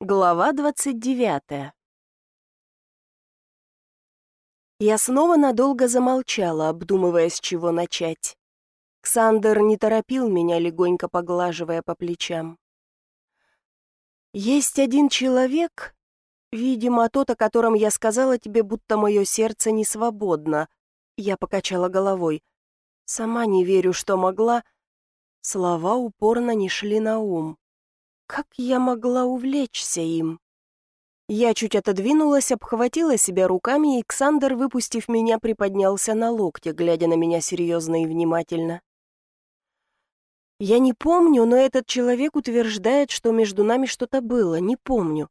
Глава 29 Я снова надолго замолчала, обдумывая, с чего начать. Ксандер не торопил меня, легонько поглаживая по плечам. «Есть один человек, видимо, тот, о котором я сказала тебе, будто мое сердце не свободно». Я покачала головой. Сама не верю, что могла. Слова упорно не шли на ум. Как я могла увлечься им? Я чуть отодвинулась, обхватила себя руками, и Ксандер, выпустив меня, приподнялся на локте, глядя на меня серьезно и внимательно. Я не помню, но этот человек утверждает, что между нами что-то было, не помню.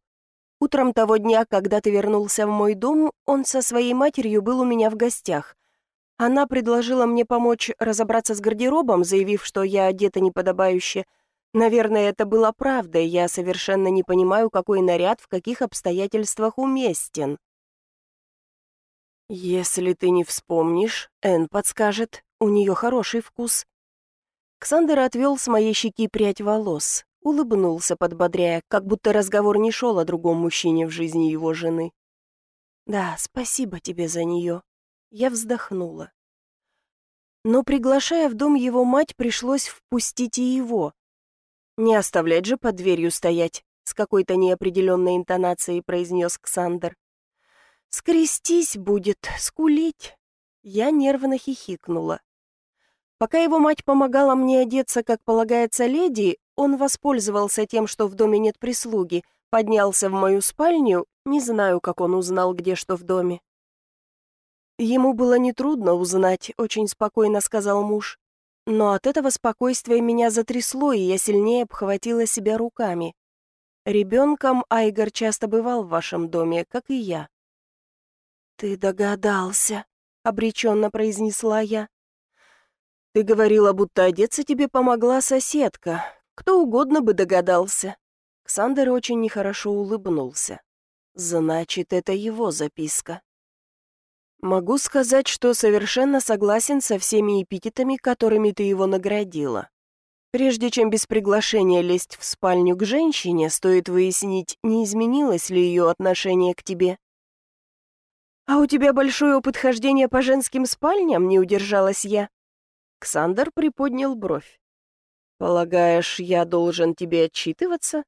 Утром того дня, когда ты вернулся в мой дом, он со своей матерью был у меня в гостях. Она предложила мне помочь разобраться с гардеробом, заявив, что я одета неподобающе, Наверное, это было правдой, я совершенно не понимаю, какой наряд в каких обстоятельствах уместен. Если ты не вспомнишь, Энн подскажет, у нее хороший вкус. Ксандер отвел с моей щеки прядь волос, улыбнулся, подбодряя, как будто разговор не шел о другом мужчине в жизни его жены. «Да, спасибо тебе за нее». Я вздохнула. Но, приглашая в дом его мать, пришлось впустить и его, «Не оставлять же под дверью стоять», — с какой-то неопределенной интонацией произнес Ксандр. «Скрестись будет, скулить». Я нервно хихикнула. Пока его мать помогала мне одеться, как полагается леди, он воспользовался тем, что в доме нет прислуги, поднялся в мою спальню, не знаю, как он узнал, где что в доме. Ему было нетрудно узнать, очень спокойно сказал муж. Но от этого спокойствия меня затрясло, и я сильнее обхватила себя руками. Ребенком Айгор часто бывал в вашем доме, как и я. «Ты догадался», — обреченно произнесла я. «Ты говорила, будто одеться тебе помогла соседка. Кто угодно бы догадался». Ксандер очень нехорошо улыбнулся. «Значит, это его записка». Могу сказать, что совершенно согласен со всеми эпитетами, которыми ты его наградила. Прежде чем без приглашения лезть в спальню к женщине, стоит выяснить, не изменилось ли ее отношение к тебе. «А у тебя большой опыт хождения по женским спальням?» — не удержалась я. Ксандр приподнял бровь. «Полагаешь, я должен тебе отчитываться?»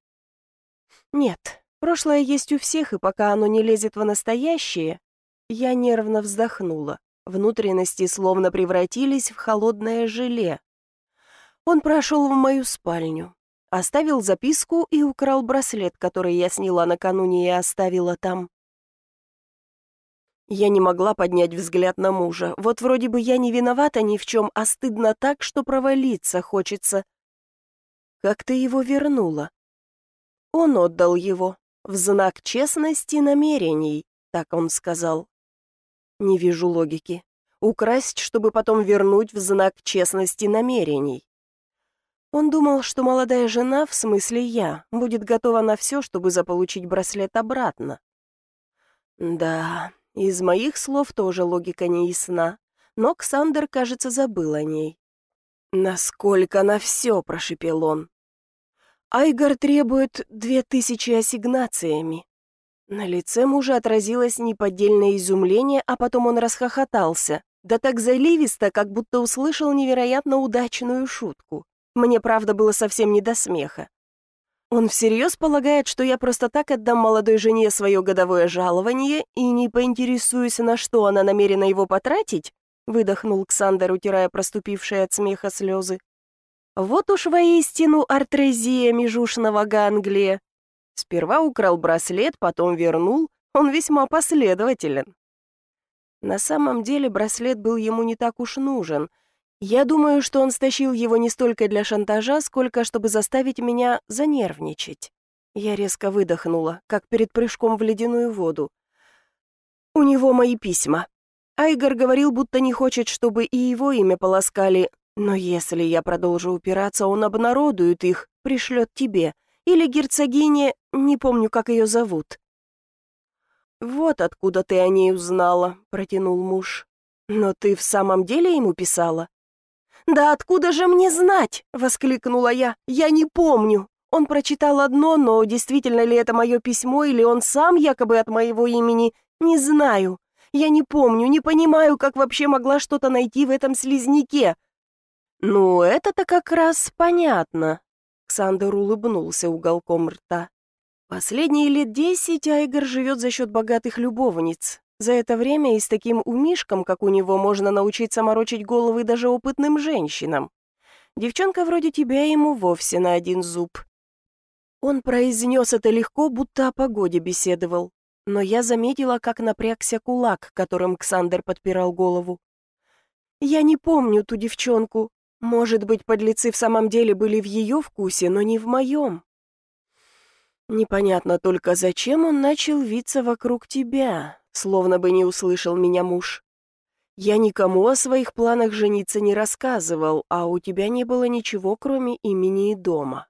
«Нет, прошлое есть у всех, и пока оно не лезет в настоящее, я нервно вздохнула. Внутренности словно превратились в холодное желе. Он прошел в мою спальню, оставил записку и украл браслет, который я сняла накануне и оставила там. Я не могла поднять взгляд на мужа. Вот вроде бы я не виновата ни в чем, а стыдно так, что провалиться хочется. Как ты его вернула? Он отдал его. В знак честности намерений, так он сказал. Не вижу логики. Украсть, чтобы потом вернуть в знак честности намерений. Он думал, что молодая жена, в смысле я, будет готова на все, чтобы заполучить браслет обратно. Да, из моих слов тоже логика не ясна, но Ксандер, кажется, забыл о ней. «Насколько на все?» – прошепел он. «Айгор требует две тысячи ассигнациями. На лице мужа отразилось неподдельное изумление, а потом он расхохотался. Да так заливисто, как будто услышал невероятно удачную шутку. Мне, правда, было совсем не до смеха. Он всерьез полагает, что я просто так отдам молодой жене свое годовое жалование и не поинтересуюсь, на что она намерена его потратить? Выдохнул Ксандер, утирая проступившие от смеха слезы. Вот уж воистину артрезия межушного ганглия. Сперва украл браслет, потом вернул. Он весьма последователен. На самом деле браслет был ему не так уж нужен. Я думаю, что он стащил его не столько для шантажа, сколько чтобы заставить меня занервничать. Я резко выдохнула, как перед прыжком в ледяную воду. У него мои письма. Айгор говорил, будто не хочет, чтобы и его имя полоскали, но если я продолжу упираться, он обнародует их, пришлет тебе — или герцогине, не помню, как ее зовут». «Вот откуда ты о ней узнала», — протянул муж. «Но ты в самом деле ему писала?» «Да откуда же мне знать?» — воскликнула я. «Я не помню. Он прочитал одно, но действительно ли это мое письмо, или он сам якобы от моего имени, не знаю. Я не помню, не понимаю, как вообще могла что-то найти в этом слизняке. Ну, это-то как раз понятно. Ксандер улыбнулся уголком рта. Последние лет десять Айгор живет за счет богатых любовниц. За это время и с таким умишком, как у него, можно научиться морочить головы даже опытным женщинам. Девчонка вроде тебя ему вовсе на один зуб. Он произнес это легко, будто о погоде беседовал, но я заметила, как напрягся кулак, которым Ксандер подпирал голову. Я не помню ту девчонку. Может быть, подлецы в самом деле были в ее вкусе, но не в моем. Непонятно только, зачем он начал виться вокруг тебя, словно бы не услышал меня муж. Я никому о своих планах жениться не рассказывал, а у тебя не было ничего, кроме имени и дома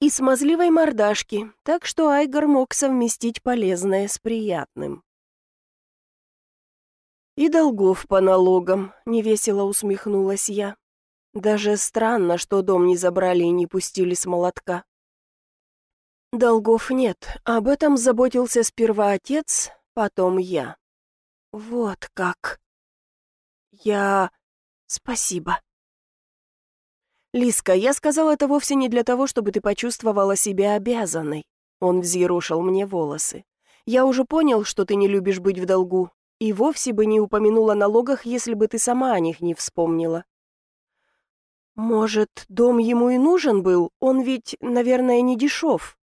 и смазливой мордашки, так что Айгор мог совместить полезное с приятным. «И долгов по налогам», — невесело усмехнулась я. «Даже странно, что дом не забрали и не пустили с молотка». «Долгов нет, об этом заботился сперва отец, потом я». «Вот как». «Я... спасибо». «Лиска, я сказал это вовсе не для того, чтобы ты почувствовала себя обязанной». Он взъерушил мне волосы. «Я уже понял, что ты не любишь быть в долгу, и вовсе бы не упомянула налогах, если бы ты сама о них не вспомнила». «Может, дом ему и нужен был? Он ведь, наверное, не дешев».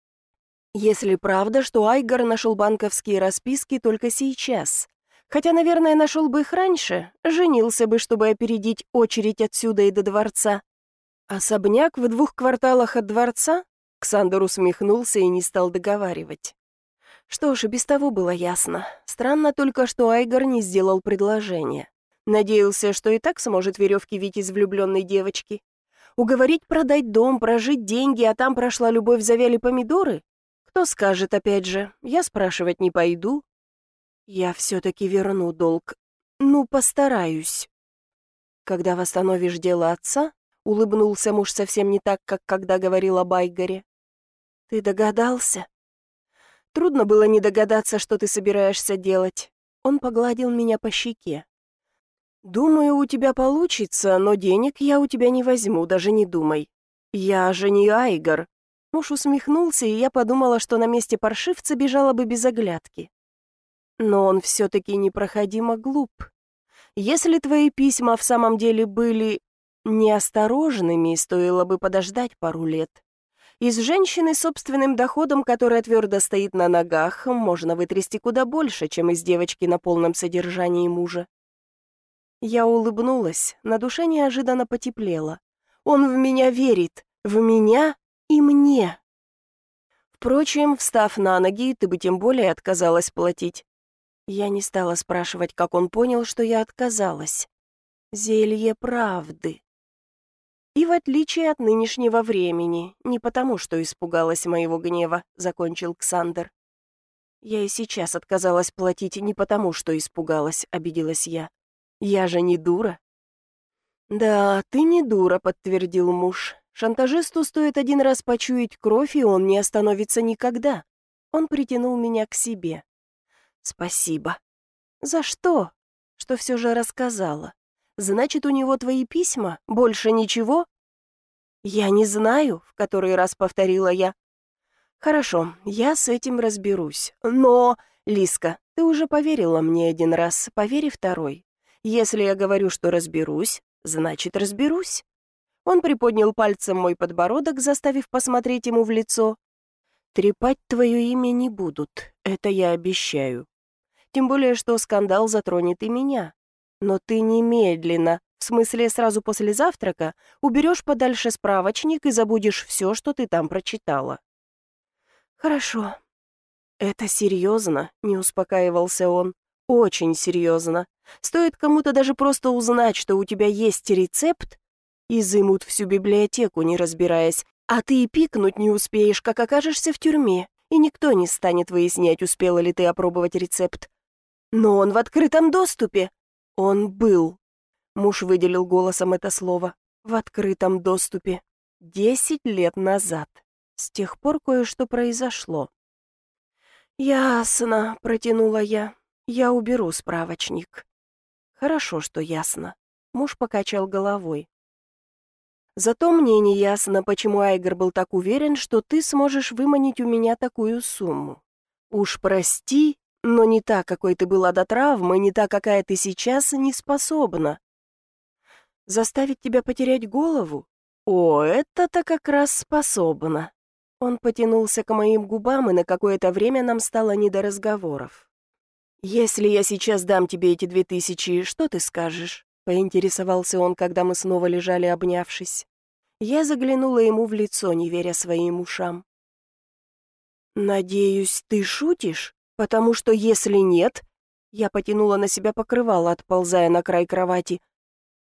«Если правда, что Айгар нашел банковские расписки только сейчас. Хотя, наверное, нашел бы их раньше, женился бы, чтобы опередить очередь отсюда и до дворца. «Особняк в двух кварталах от дворца?» Ксандор усмехнулся и не стал договаривать. Что ж, и без того было ясно. Странно только, что Айгор не сделал предложение. Надеялся, что и так сможет веревки вить из влюбленной девочки. Уговорить продать дом, прожить деньги, а там прошла любовь, завяли помидоры? Кто скажет, опять же, я спрашивать не пойду. Я все-таки верну долг. Ну, постараюсь. Когда восстановишь дело отца, Улыбнулся муж совсем не так, как когда говорил о Байгоре. «Ты догадался?» «Трудно было не догадаться, что ты собираешься делать». Он погладил меня по щеке. «Думаю, у тебя получится, но денег я у тебя не возьму, даже не думай. Я же не Айгор». Муж усмехнулся, и я подумала, что на месте паршивца бежала бы без оглядки. Но он все-таки непроходимо глуп. Если твои письма в самом деле были Неосторожными стоило бы подождать пару лет. Из женщины с собственным доходом, которая твердо стоит на ногах, можно вытрясти куда больше, чем из девочки на полном содержании мужа. Я улыбнулась, на душе неожиданно потеплело. Он в меня верит, в меня и мне. Впрочем, встав на ноги, ты бы тем более отказалась платить. Я не стала спрашивать, как он понял, что я отказалась. Зелье правды. И в отличие от нынешнего времени, не потому, что испугалась моего гнева, закончил Ксандер. Я и сейчас отказалась платить не потому, что испугалась, обиделась я. Я же не дура. Да, ты не дура, подтвердил муж. Шантажисту стоит один раз почуять кровь, и он не остановится никогда. Он притянул меня к себе. Спасибо. За что? Что все же рассказала. Значит, у него твои письма? Больше ничего?» «Я не знаю», — в который раз повторила я. «Хорошо, я с этим разберусь. Но, Лиска, ты уже поверила мне один раз, повери второй. Если я говорю, что разберусь, значит, разберусь». Он приподнял пальцем мой подбородок, заставив посмотреть ему в лицо. «Трепать твое имя не будут, это я обещаю. Тем более, что скандал затронет и меня. Но ты немедленно, в смысле сразу после завтрака, уберешь подальше справочник и забудешь все, что ты там прочитала. Хорошо. Это серьезно, не успокаивался он. Очень серьезно. Стоит кому-то даже просто узнать, что у тебя есть рецепт, изымут всю библиотеку, не разбираясь, а ты и пикнуть не успеешь, как окажешься в тюрьме, и никто не станет выяснять, успела ли ты опробовать рецепт. Но он в открытом доступе. Он был. Муж выделил голосом это слово. В открытом доступе. Десять лет назад. С тех пор кое-что произошло. «Ясно», — протянула я. «Я уберу справочник». «Хорошо, что ясно». Муж покачал головой. «Зато мне не ясно, почему Айгер был так уверен, что ты сможешь выманить у меня такую сумму. Уж прости, но не та, какой ты была до травмы, не та, какая ты сейчас, не способна. Заставить тебя потерять голову? О, это-то как раз способна. Он потянулся к моим губам, и на какое-то время нам стало не до разговоров. «Если я сейчас дам тебе эти две тысячи, что ты скажешь?» — поинтересовался он, когда мы снова лежали, обнявшись. Я заглянула ему в лицо, не веря своим ушам. «Надеюсь, ты шутишь?» Потому что если нет... Я потянула на себя покрывало, отползая на край кровати.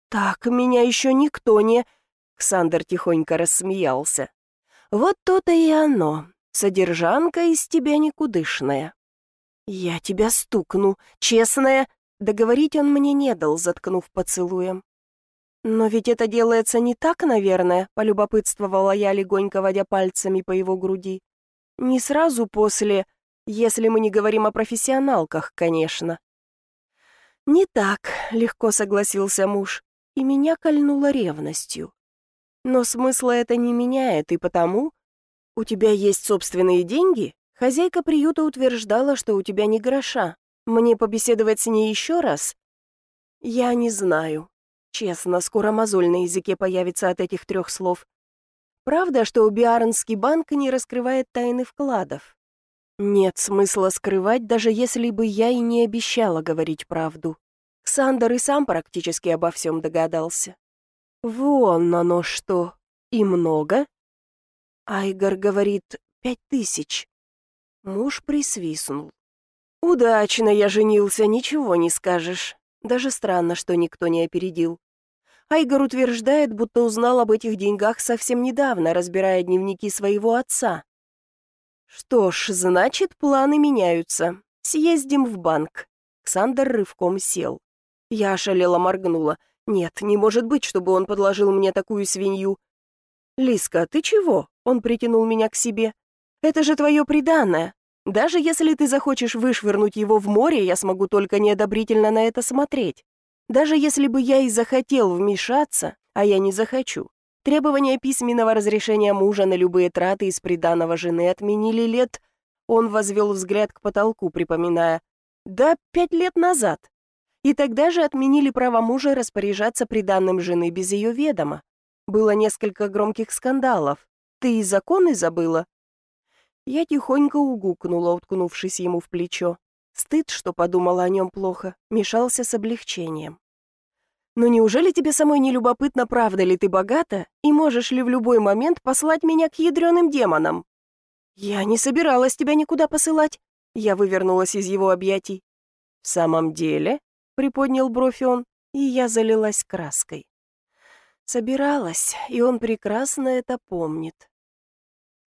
«Так, меня еще никто не...» Ксандр тихонько рассмеялся. «Вот то-то и оно. Содержанка из тебя никудышная». «Я тебя стукну, честная...» Договорить он мне не дал, заткнув поцелуем. «Но ведь это делается не так, наверное», — полюбопытствовала я, легонько водя пальцами по его груди. «Не сразу после...» Если мы не говорим о профессионалках, конечно. «Не так», — легко согласился муж, и меня кольнуло ревностью. «Но смысла это не меняет, и потому...» «У тебя есть собственные деньги?» Хозяйка приюта утверждала, что у тебя не гроша. Мне побеседовать с ней еще раз? Я не знаю. Честно, скоро мозоль на языке появится от этих трех слов. Правда, что Биарнский банк не раскрывает тайны вкладов? Нет смысла скрывать, даже если бы я и не обещала говорить правду. Ксандер и сам практически обо всем догадался. Вон оно что. И много? Айгор говорит, пять тысяч. Муж присвистнул. «Удачно я женился, ничего не скажешь. Даже странно, что никто не опередил. Айгор утверждает, будто узнал об этих деньгах совсем недавно, разбирая дневники своего отца. «Что ж, значит, планы меняются. Съездим в банк». Ксандр рывком сел. Я ошалела моргнула. «Нет, не может быть, чтобы он подложил мне такую свинью». «Лиска, ты чего?» Он притянул меня к себе. «Это же твое преданное. Даже если ты захочешь вышвырнуть его в море, я смогу только неодобрительно на это смотреть. Даже если бы я и захотел вмешаться, а я не захочу, Требования письменного разрешения мужа на любые траты из приданого жены отменили лет... Он возвел взгляд к потолку, припоминая. Да, пять лет назад. И тогда же отменили право мужа распоряжаться приданным жены без ее ведома. Было несколько громких скандалов. Ты и законы забыла? Я тихонько угукнула, уткнувшись ему в плечо. Стыд, что подумала о нем плохо, мешался с облегчением. Но неужели тебе самой не любопытно, правда ли ты богата, и можешь ли в любой момент послать меня к ядреным демонам? Я не собиралась тебя никуда посылать. Я вывернулась из его объятий. В самом деле, приподнял бровь он, и я залилась краской. Собиралась, и он прекрасно это помнит.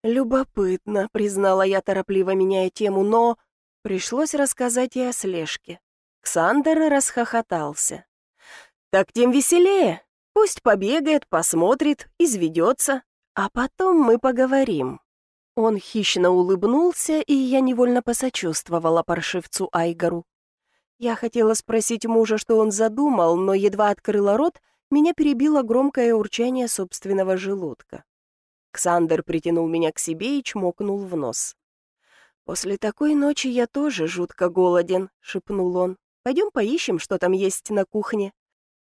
Любопытно, признала я, торопливо меняя тему, но пришлось рассказать и о слежке. Ксандер расхохотался. Так тем веселее. Пусть побегает, посмотрит, изведется, а потом мы поговорим». Он хищно улыбнулся, и я невольно посочувствовала паршивцу Айгару. Я хотела спросить мужа, что он задумал, но едва открыла рот, меня перебило громкое урчание собственного желудка. Ксандер притянул меня к себе и чмокнул в нос. «После такой ночи я тоже жутко голоден», — шепнул он. «Пойдем поищем, что там есть на кухне».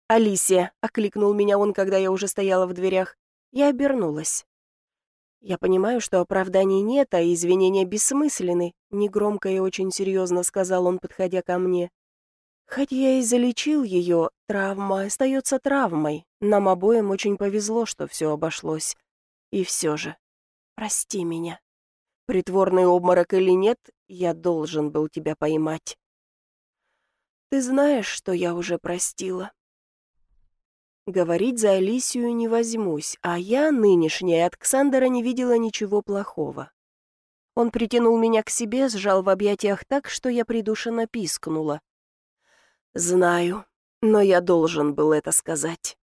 «Алисия!» — окликнул меня он, когда я уже стояла в дверях. Я обернулась. «Я понимаю, что оправданий нет, а извинения бессмысленны», — негромко и очень серьезно сказал он, подходя ко мне. «Хоть я и залечил ее, травма остается травмой. Нам обоим очень повезло, что все обошлось. И все же, прости меня. Притворный обморок или нет, я должен был тебя поймать. Ты знаешь, что я уже простила?» Говорить за Алисию не возьмусь, а я, нынешняя, от Ксандера не видела ничего плохого. Он притянул меня к себе, сжал в объятиях так, что я придушенно пискнула. «Знаю, но я должен был это сказать».